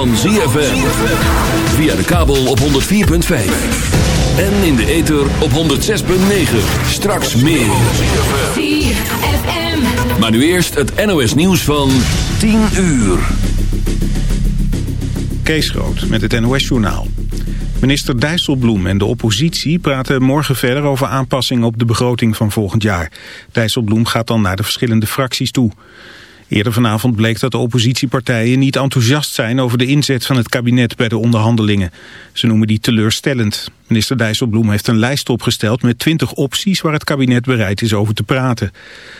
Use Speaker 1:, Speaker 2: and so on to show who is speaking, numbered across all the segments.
Speaker 1: van ZFM. Via de kabel op 104.5. En in de ether op 106.9. Straks meer. Maar nu eerst het NOS nieuws van 10 uur.
Speaker 2: Kees Groot met het NOS journaal. Minister Dijsselbloem en de oppositie praten morgen verder over aanpassingen op de begroting van volgend jaar. Dijsselbloem gaat dan naar de verschillende fracties toe. Eerder vanavond bleek dat de oppositiepartijen niet enthousiast zijn over de inzet van het kabinet bij de onderhandelingen. Ze noemen die teleurstellend. Minister Dijsselbloem heeft een lijst opgesteld met 20 opties waar het kabinet bereid is over te praten.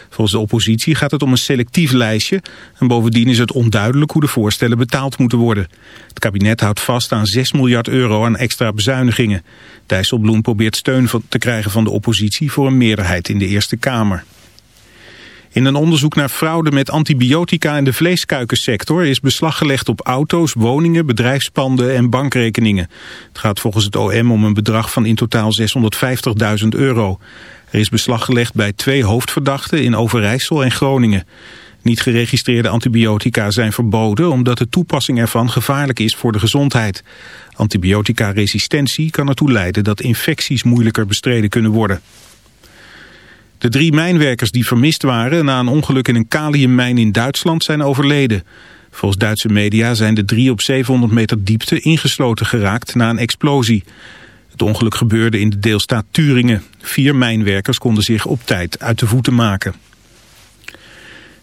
Speaker 2: Volgens de oppositie gaat het om een selectief lijstje en bovendien is het onduidelijk hoe de voorstellen betaald moeten worden. Het kabinet houdt vast aan 6 miljard euro aan extra bezuinigingen. Dijsselbloem probeert steun te krijgen van de oppositie voor een meerderheid in de Eerste Kamer. In een onderzoek naar fraude met antibiotica in de vleeskuikensector is beslag gelegd op auto's, woningen, bedrijfspanden en bankrekeningen. Het gaat volgens het OM om een bedrag van in totaal 650.000 euro. Er is beslag gelegd bij twee hoofdverdachten in Overijssel en Groningen. Niet geregistreerde antibiotica zijn verboden omdat de toepassing ervan gevaarlijk is voor de gezondheid. Antibiotica-resistentie kan ertoe leiden dat infecties moeilijker bestreden kunnen worden. De drie mijnwerkers die vermist waren na een ongeluk in een kaliummijn in Duitsland zijn overleden. Volgens Duitse media zijn de drie op 700 meter diepte ingesloten geraakt na een explosie. Het ongeluk gebeurde in de deelstaat Turingen. Vier mijnwerkers konden zich op tijd uit de voeten maken.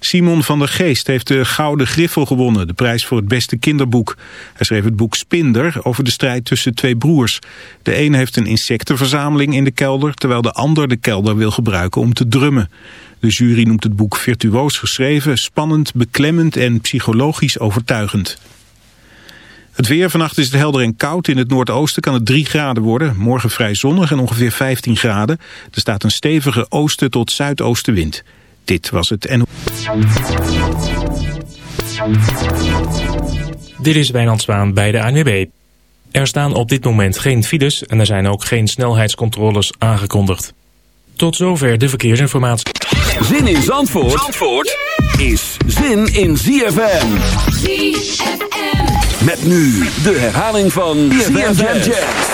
Speaker 2: Simon van der Geest heeft de Gouden Griffel gewonnen, de prijs voor het beste kinderboek. Hij schreef het boek Spinder over de strijd tussen twee broers. De een heeft een insectenverzameling in de kelder, terwijl de ander de kelder wil gebruiken om te drummen. De jury noemt het boek virtuoos geschreven, spannend, beklemmend en psychologisch overtuigend. Het weer, vannacht is het helder en koud. In het noordoosten kan het 3 graden worden. Morgen vrij zonnig en ongeveer 15 graden. Er staat een stevige oosten tot zuidoostenwind. Dit was het en.
Speaker 3: Dit is Wijnand Zwaan bij de ANWB. Er staan op dit moment geen files en er zijn ook geen snelheidscontroles aangekondigd. Tot zover de verkeersinformatie.
Speaker 1: Zin in Zandvoort, Zandvoort is zin in ZFM. ZFM. Met nu de herhaling van ZFM Jazz.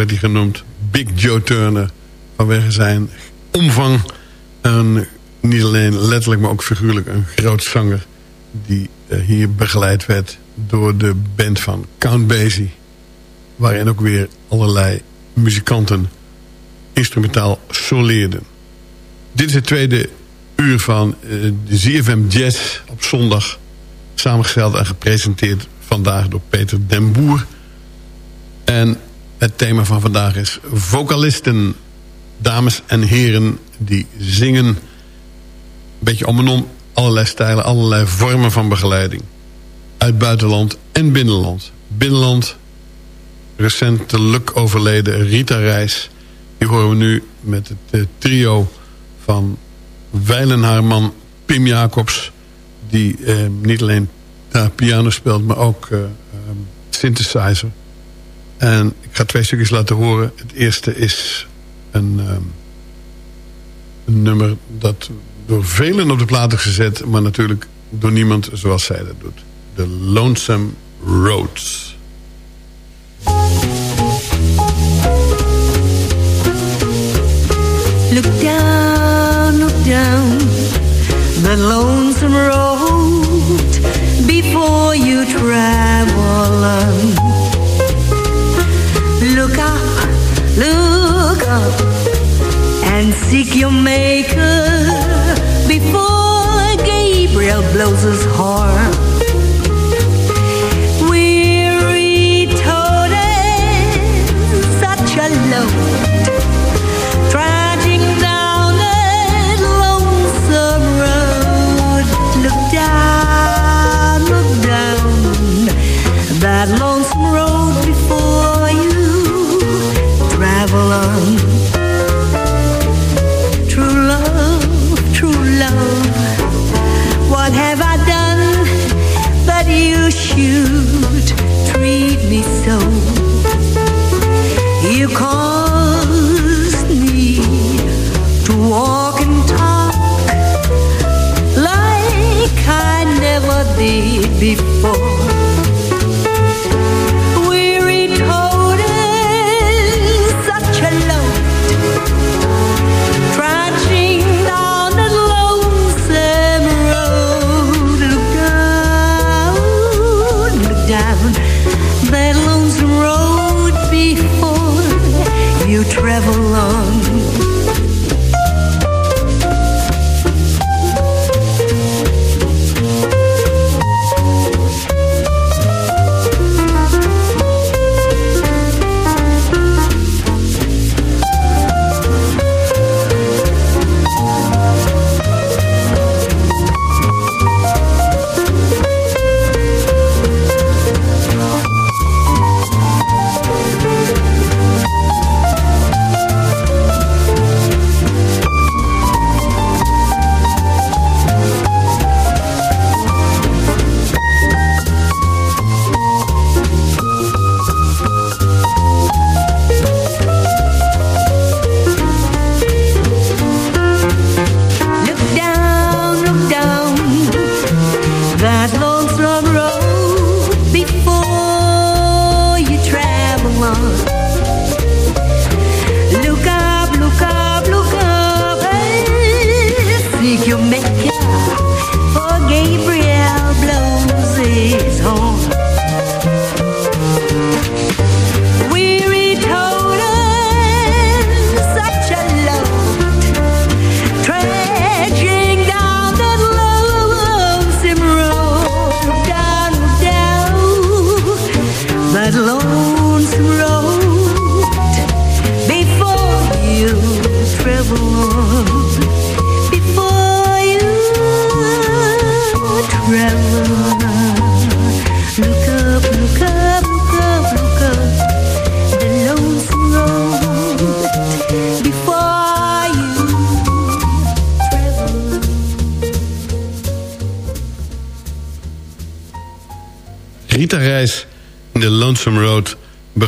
Speaker 4: Werd hij genoemd. Big Joe Turner. Vanwege zijn omvang. En niet alleen letterlijk, maar ook figuurlijk een groot zanger. Die eh, hier begeleid werd door de band van Count Basie. Waarin ook weer allerlei muzikanten instrumentaal soleerden. Dit is het tweede uur van uh, de ZFM Jazz op zondag. Samengesteld en gepresenteerd vandaag door Peter den Boer. En het thema van vandaag is vocalisten, dames en heren die zingen. Een beetje om en om allerlei stijlen, allerlei vormen van begeleiding. Uit buitenland en binnenland. Binnenland, recentelijk overleden Rita Reis. Die horen we nu met het uh, trio van wijlen haar Pim Jacobs... die eh, niet alleen piano speelt, maar ook uh, synthesizer. En ik ga twee stukjes laten horen. Het eerste is een, um, een nummer dat door velen op de plaat is gezet... maar natuurlijk door niemand zoals zij dat doet. The Lonesome Roads.
Speaker 5: Look down, look down the lonesome road before you travel on. Look up, look up and seek your maker before Gabriel blows his horn. Weary toted, such a load. Trudging down that lonesome road. Look down, look down that lonesome road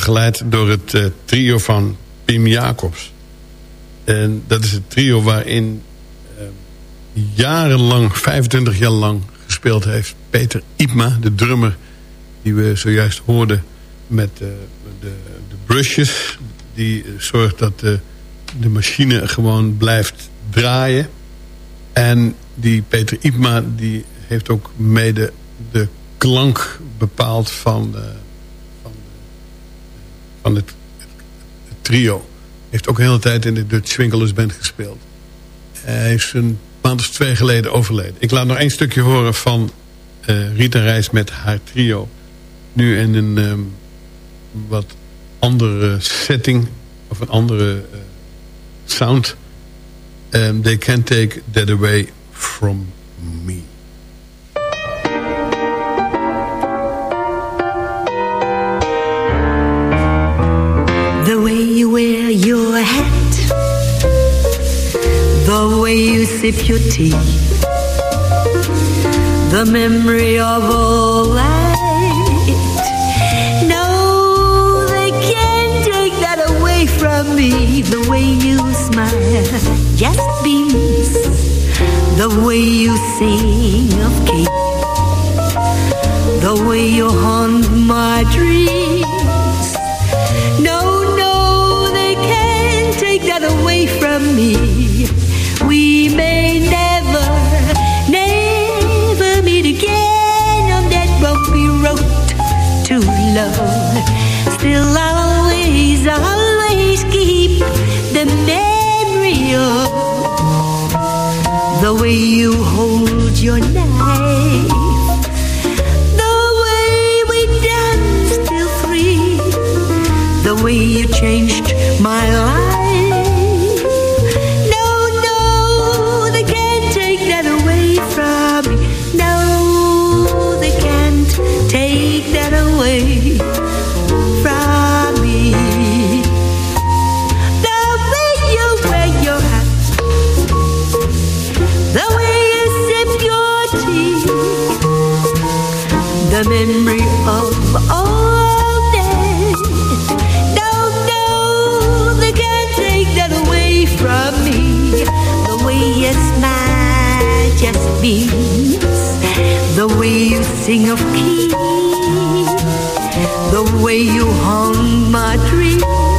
Speaker 4: begeleid door het eh, trio van Pim Jacobs. En dat is het trio waarin jarenlang, 25 jaar lang gespeeld heeft. Peter Ipma, de drummer die we zojuist hoorden met uh, de, de brushes. Die zorgt dat de, de machine gewoon blijft draaien. En die Peter Ipma die heeft ook mede de klank bepaald van, van het, trio. Heeft ook een hele tijd in de Dutch Swinkelers Band gespeeld. Hij is een maand of twee geleden overleden. Ik laat nog één stukje horen van uh, Rita Reis met haar trio. Nu in een um, wat andere setting. Of een andere uh, sound. Um, they can't take that away from me.
Speaker 5: Sip your tea. The memory of all that. No, they can't take that away from me. The way you smile. Just beams The way you sing of Kate. The way you haunt my dreams way you hold your of key, the way you haunt my dreams.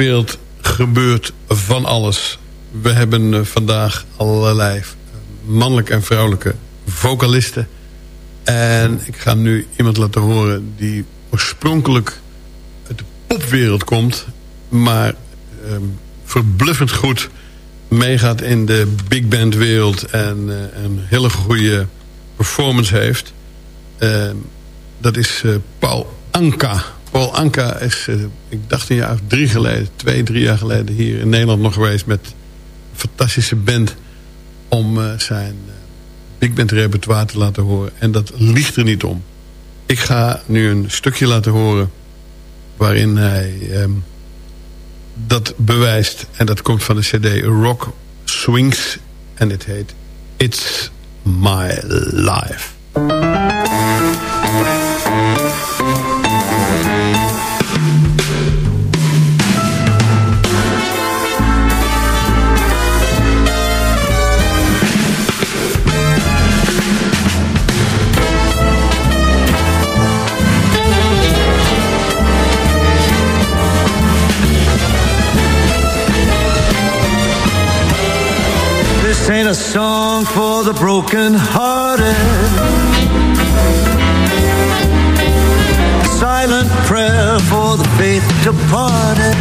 Speaker 4: De jazzwereld gebeurt van alles. We hebben eh, vandaag allerlei eh, mannelijke en vrouwelijke vocalisten. En ik ga nu iemand laten horen die oorspronkelijk uit de popwereld komt... maar ehm, verbluffend goed meegaat in de big band wereld... en eh, een hele goede performance heeft. Ehm, dat is Paul Anka. Paul Anka is, eh, ik dacht een jaar of drie geleden... twee, drie jaar geleden hier in Nederland nog geweest... met een fantastische band om eh, zijn eh, big band repertoire te laten horen. En dat ligt er niet om. Ik ga nu een stukje laten horen... waarin hij ehm, dat bewijst. En dat komt van de cd Rock Swings. En het heet It's My Life.
Speaker 6: Broken hearted. Silent prayer for the faith departed.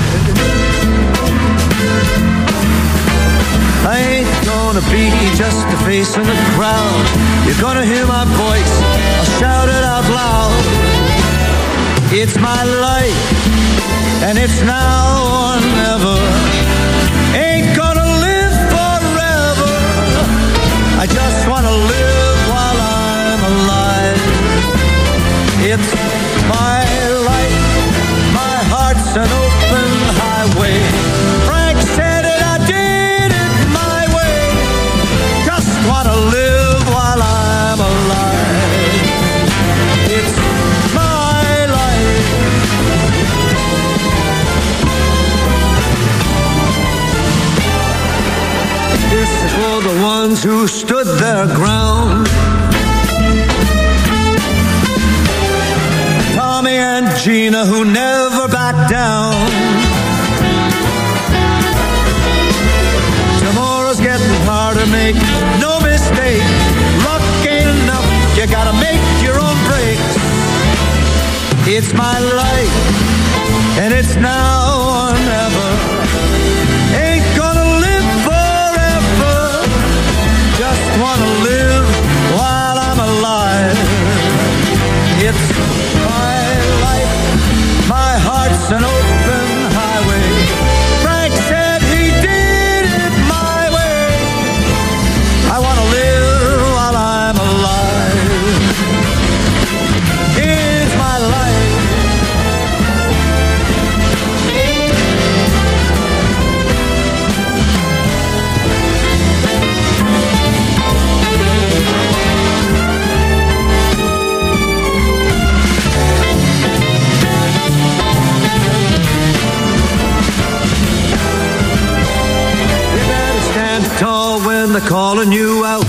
Speaker 6: I ain't gonna be just a face in the crowd. You're gonna hear my voice, I'll shout it out loud. It's my life, and it's now or never. It's my life, my heart's an open highway. Frank said it, I did it my way. Just wanna live while I'm alive. It's my life. This is for the ones who stood their ground. Gina who never backed down. Tomorrow's getting harder, make no mistake. Luck ain't enough, you gotta make your own breaks. It's my life, and it's now all knew out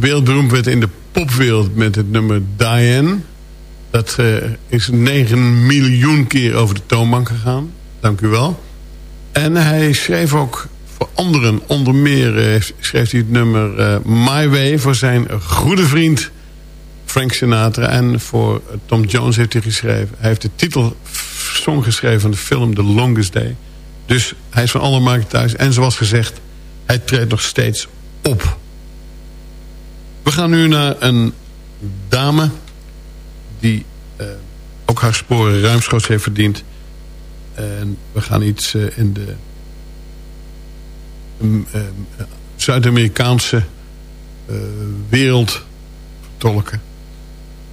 Speaker 4: wereldberoemd werd in de popwereld met het nummer Diane. Dat eh, is 9 miljoen keer over de toonbank gegaan. Dank u wel. En hij schreef ook voor anderen, onder meer eh, schreef hij het nummer eh, My Way... voor zijn goede vriend Frank Sinatra. En voor Tom Jones heeft hij geschreven. Hij heeft de titelsong geschreven van de film The Longest Day. Dus hij is van alle markten thuis. En zoals gezegd, hij treedt nog steeds op. We gaan nu naar een dame... die eh, ook haar sporen ruimschoots heeft verdiend. En we gaan iets eh, in de mm, eh, Zuid-Amerikaanse wereld vertolken.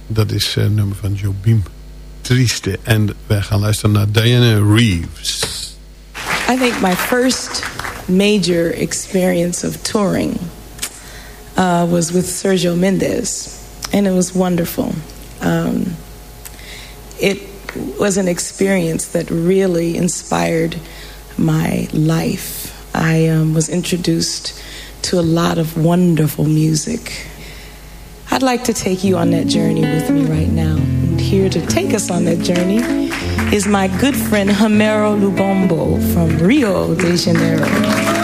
Speaker 4: Dat is een nummer van Jobim Trieste. En wij gaan luisteren naar Diana Reeves.
Speaker 7: I think my first major experience of touring uh, was with Sergio Mendes, and it was wonderful. Um, it was an experience that really inspired my life. I um, was introduced to a lot of wonderful music. I'd like to take you on that journey with me right now. And here to take us on that journey is my good friend Homero Lubombo from Rio de Janeiro.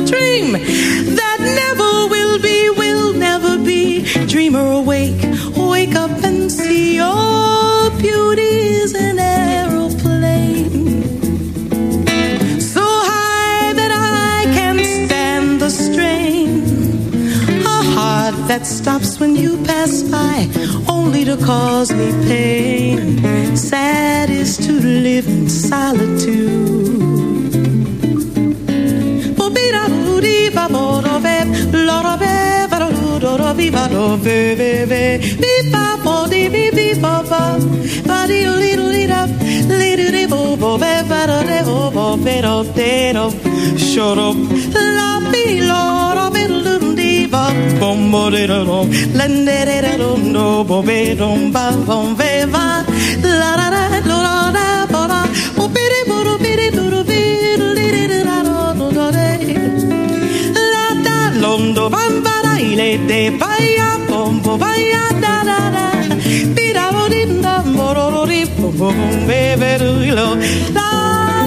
Speaker 7: A dream that never will be, will never be. Dreamer awake, wake up and see your beauty is an aeroplane so high that I can't stand the strain. A heart that stops when you pass by, only to cause me pain. Sad is to live in solitude. Loro beva, loro viva, lo beve, beve, viva, po di vi, viva, pa, pa di li li li da, li li li bo bo, beva, do de bo bo, do te do, shoro, la pi loro be lu di va, bom bo de do do, lende de do do, bo be do ba, bom beva, la la la, lo la la. bondo bam bara ile de baya bombo baya da da da. Tira borinda mororori bom bebe beberulo da.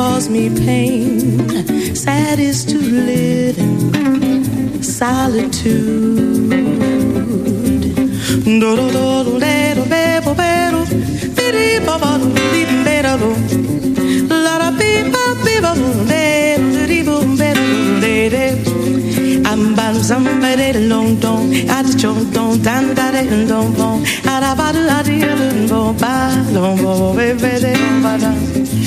Speaker 7: cause me pain. Sad is to live in solitude. Do do do do da do ba ba ba do, bi di ba ba do bi ba da do, la da bi ba bi ba do da do di bo
Speaker 8: ba do da da. I'm about to somebody long
Speaker 9: dong, I just don't don't dan da da and don't bong, I da ba do I di da do bong ba long
Speaker 6: bong ba ba da ba da.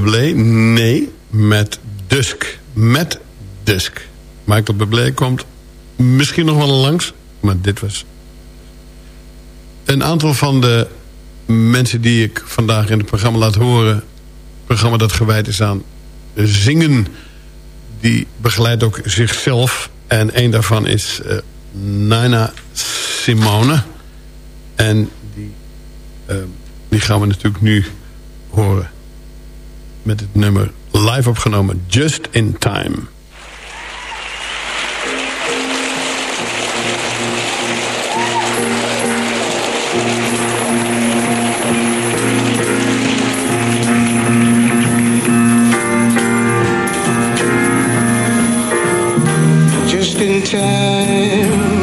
Speaker 6: Bublé? Nee, met Dusk. Met Dusk. Michael Bublé komt misschien nog wel langs, maar dit was... Een aantal van de mensen die ik vandaag in het programma laat horen... programma dat gewijd is aan zingen... die begeleidt ook zichzelf. En een daarvan is eh, uh, Nina Simone. En die, eh, die gaan we natuurlijk nu horen met het nummer live opgenomen Just in Time.
Speaker 10: Just in time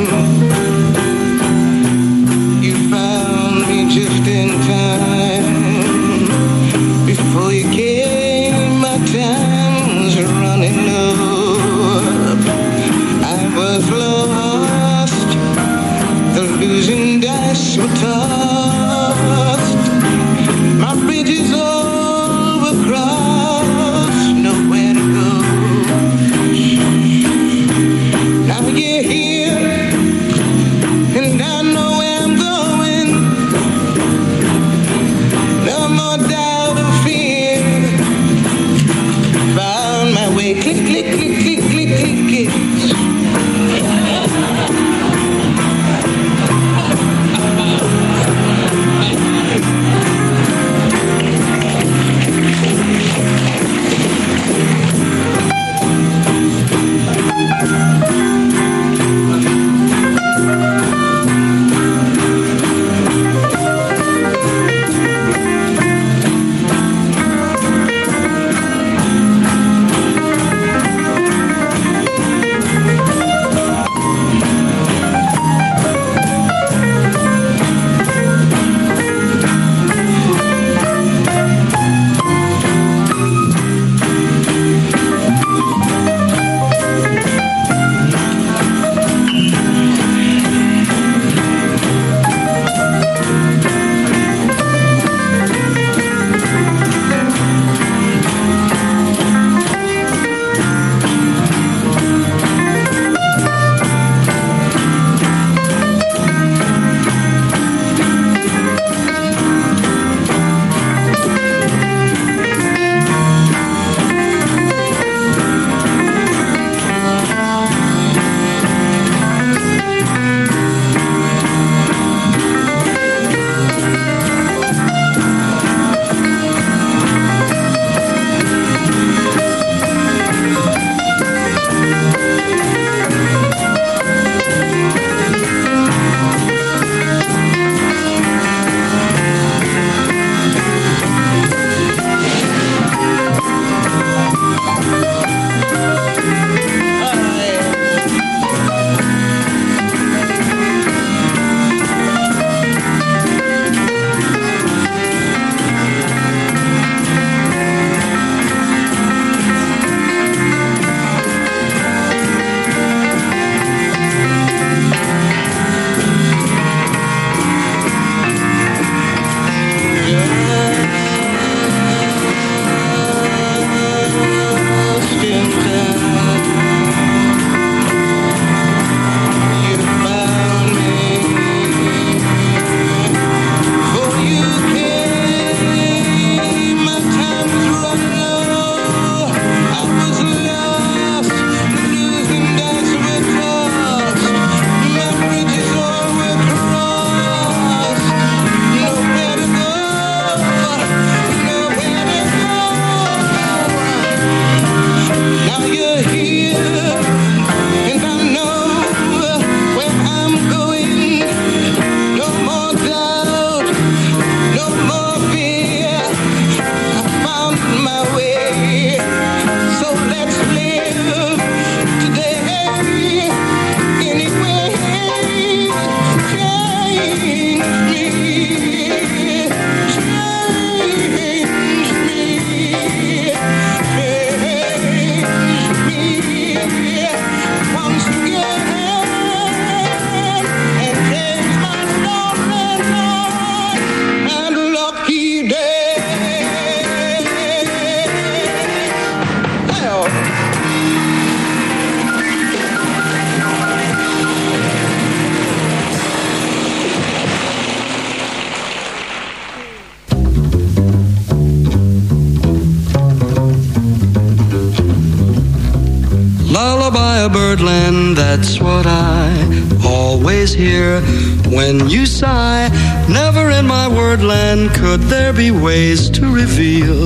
Speaker 6: when you sigh. Never in my wordland could there be ways to reveal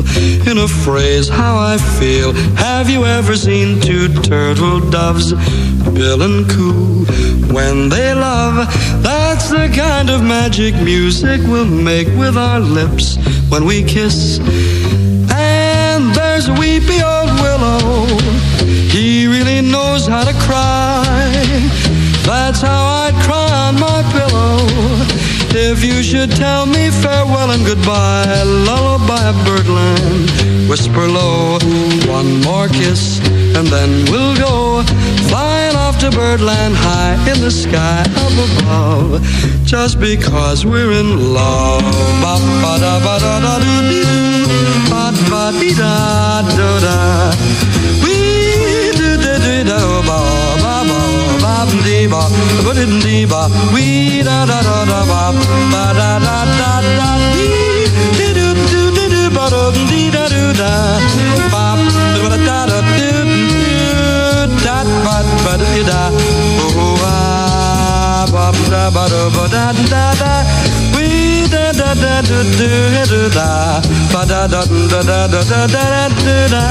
Speaker 6: in a phrase how I feel. Have you ever seen two turtle doves, bill and coo, when they love? That's the kind of magic music we'll make with our lips when we kiss. And there's a weepy old willow. He really knows how to cry. That's how I'd cry on my pillow. If you should tell me farewell and goodbye, lullaby of birdland, whisper low, one more kiss, and then we'll go flying off to birdland high in the sky up above, just because we're in love. Ba ba da ba da da da da. Ba dee ba ba dee dee ba. We da da da da ba ba da da da da dee dee do do do do ba do dee da do da ba da da da da do do da ba ba dee da oh ah ba da ba do ba da da da. We da da da do do do da ba da da da da da da da da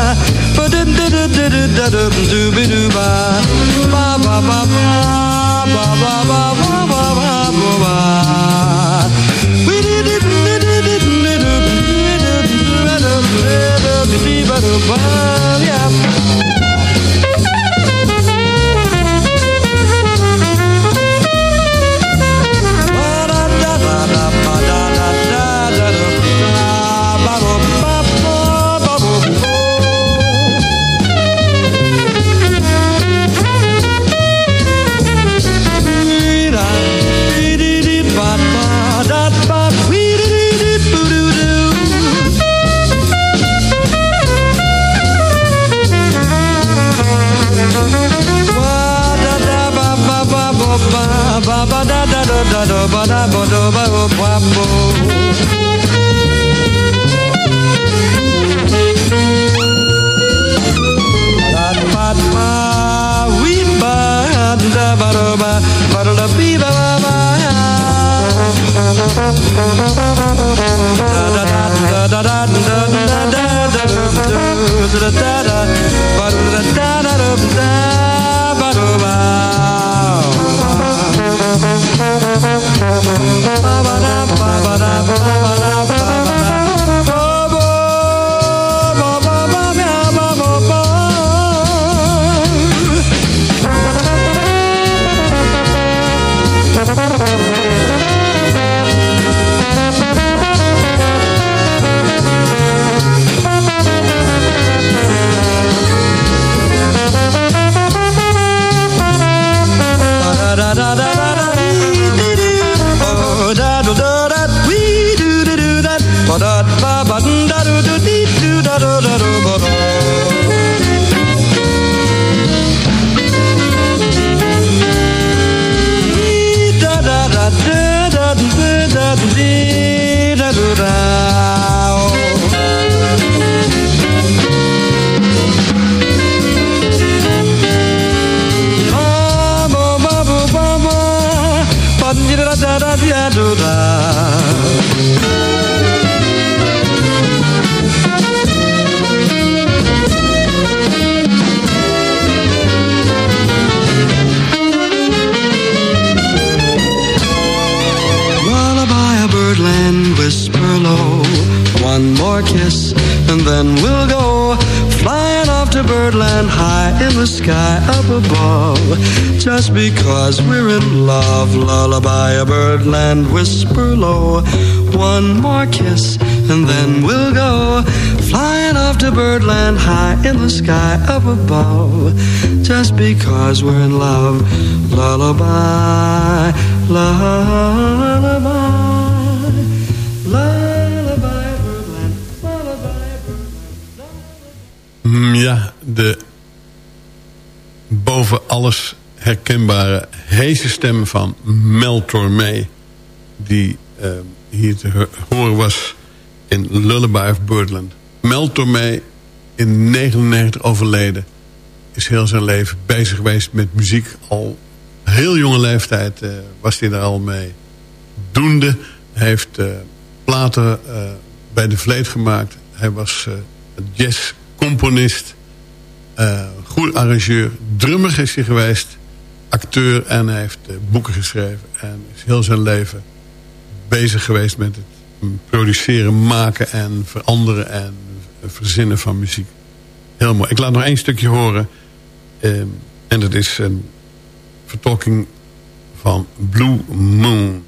Speaker 6: yeah. Then we'll go Flying off to birdland high in the sky up above. Just because we're in love Lullaby a birdland whisper low. One more kiss and then we'll go Flying off to birdland high in the sky up above. Just because we're in love Lullaby, lullaby
Speaker 4: de boven alles herkenbare heese stem van Mel Tormé... die eh, hier te ho- horen was in Lullaby of Birdland. Mel Tormé in 99 overleden.
Speaker 6: is heel zijn leven bezig geweest met muziek. Al heel jonge leeftijd eh, was hij daar al mee doende. Hij heeft uh, platen bij de Vleet gemaakt. Hij was jazzcomponist, goed arrangeur. Drummer is hij geweest, acteur en hij heeft boeken geschreven. En is heel zijn leven bezig geweest met het produceren, maken en veranderen en verzinnen van muziek. Heel mooi. Ik laat nog één stukje horen. Uh, en dat is een vertolking van Blue Moon.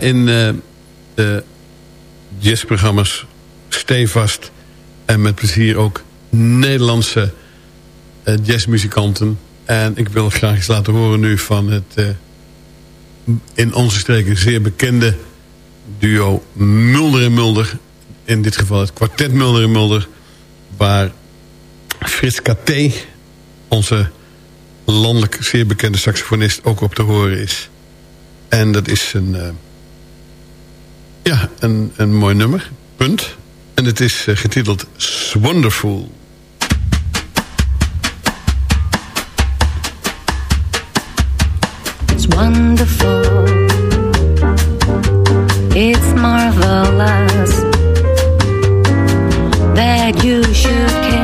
Speaker 6: In uh, de jazzprogramma's stevast en met plezier ook Nederlandse uh, jazzmuzikanten. En ik wil graag eens laten horen nu van het uh, in onze streken zeer bekende duo Mulder en Mulder. In dit geval het kwartet Mulder en Mulder. Waar Frits Katé, onze landelijk zeer bekende saxofonist, ook op te horen is. En dat is een, een, een mooi nummer, punt. En het is uh, getiteld Wonderful.
Speaker 5: It's wonderful. It's marvelous that you should care.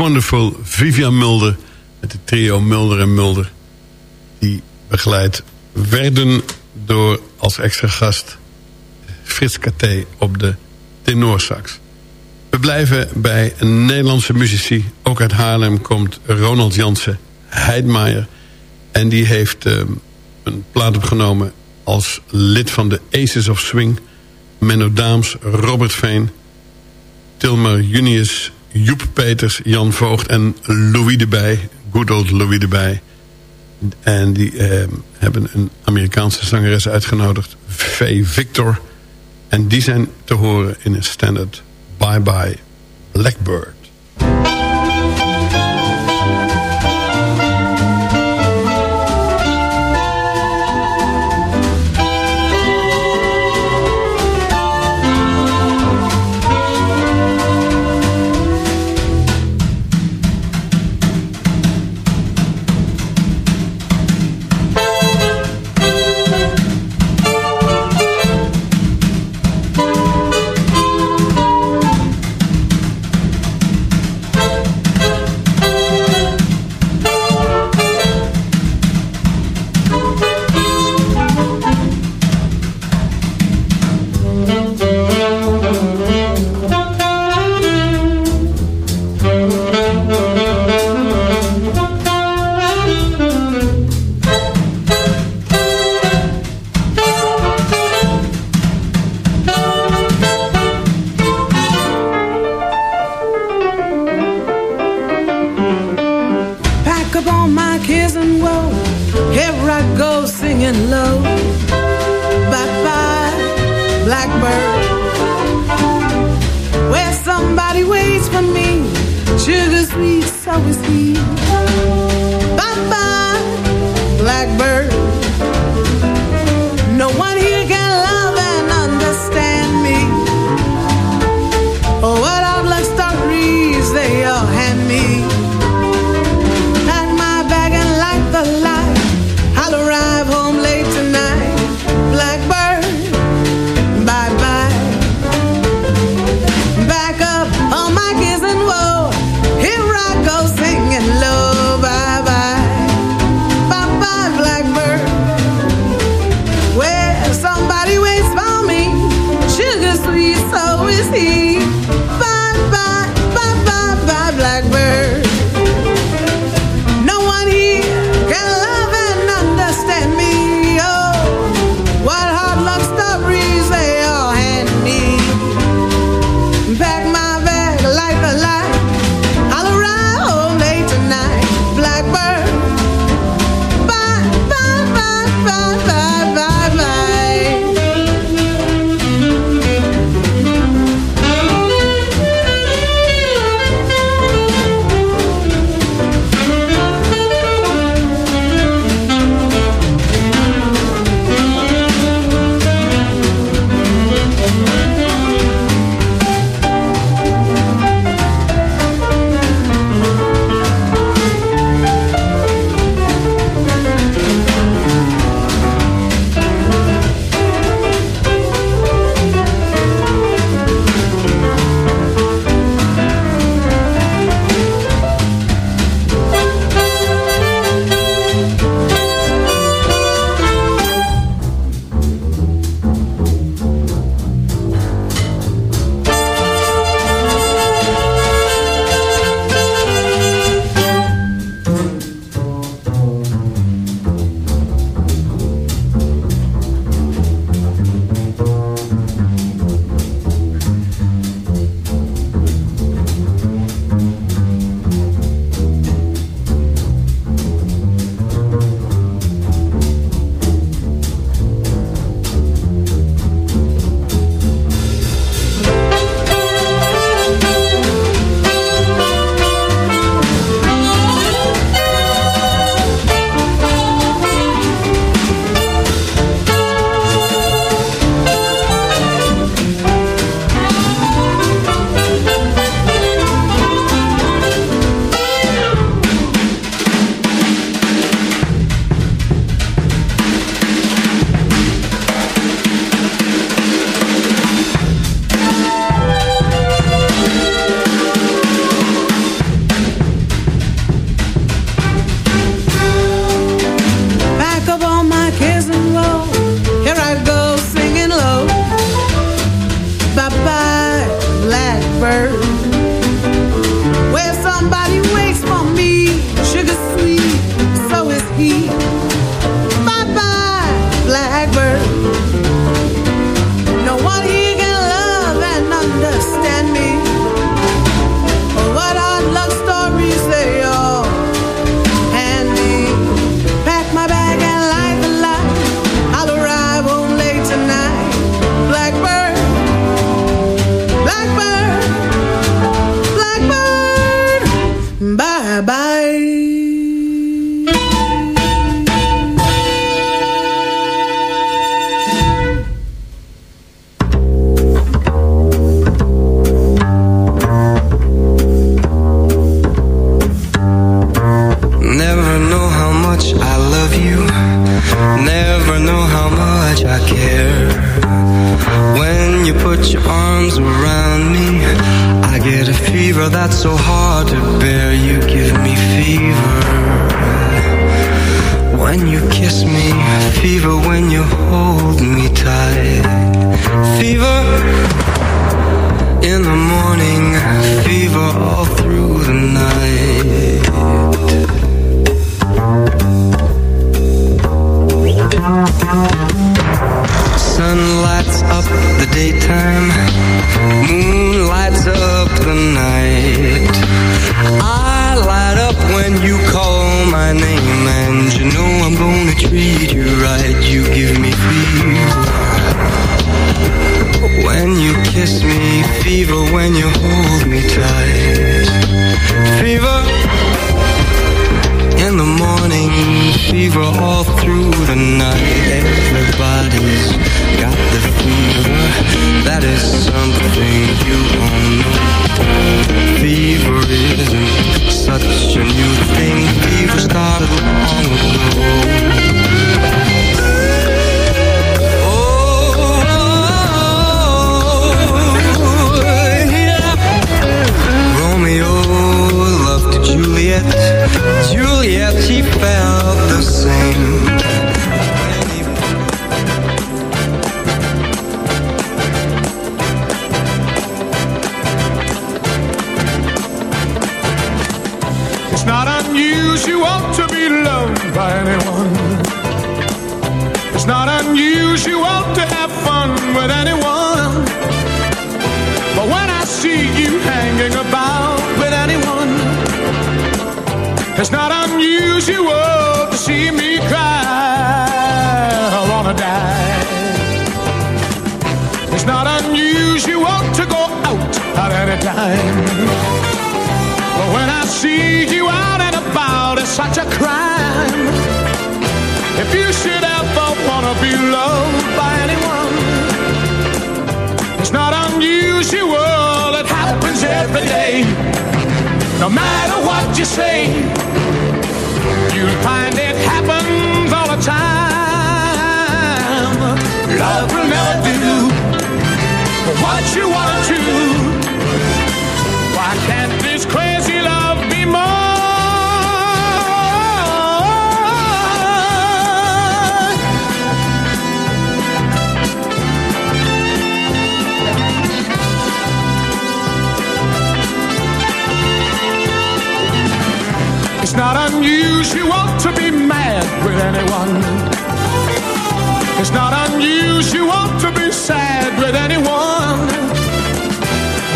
Speaker 11: Wonderful.
Speaker 4: Vivian Mulder met het trio Mulder en Mulder. Die begeleid werden door als extra gast Frits Katé op de tenorsax. We blijven bij een Nederlandse muzici. Ook uit Haarlem komt Ronald Jansen Heidmaier. En die heeft eh, een plaat opgenomen als lid van de Aces of Swing. Menno Daams, Robert Veen, Tilmer Junius, Joep Peters, Jan Voogd en Louis de Bij. Good old Louis de Bij. En die eh, hebben een Amerikaanse zangeres uitgenodigd, Faye Victor. En die zijn te horen in een standard Bye Bye Blackbird.
Speaker 12: Singing low. Bye bye, blackbird. Where somebody waits for me. Sugar sweet, so is he.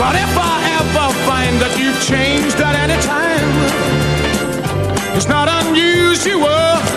Speaker 13: But if I ever find that you've changed at any time, it's not unusual.